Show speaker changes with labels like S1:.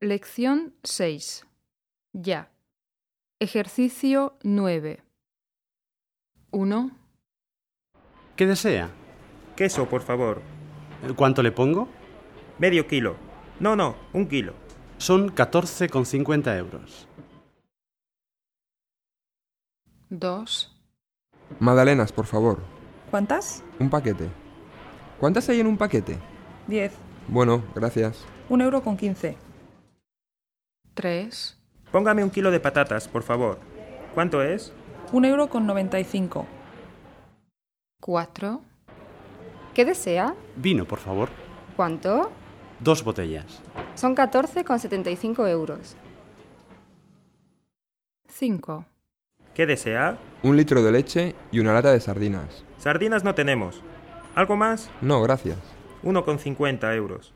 S1: Lección 6. Ya. Ejercicio 9. 1.
S2: ¿Qué desea?
S3: Queso, por favor.
S2: Eh, ¿Cuánto le pongo?
S3: Medio kilo. No, no, un kilo.
S2: Son 14,50 euros.
S1: 2.
S4: Magdalenas, por favor.
S5: ¿Cuántas?
S4: Un paquete. ¿Cuántas hay en un paquete?
S5: 10.
S4: Bueno, gracias.
S5: Un euro con 15.
S1: Tres.
S3: Póngame un kilo de patatas, por favor. ¿Cuánto es?
S5: Un euro con noventa y cinco.
S1: Cuatro.
S6: ¿Qué desea?
S2: Vino, por favor.
S6: ¿Cuánto?
S2: Dos botellas.
S6: Son catorce con setenta y cinco euros.
S1: Cinco.
S3: ¿Qué desea?
S4: Un litro de leche y una lata de sardinas.
S3: Sardinas no tenemos. ¿Algo más?
S4: No, gracias.
S3: Uno con cincuenta euros.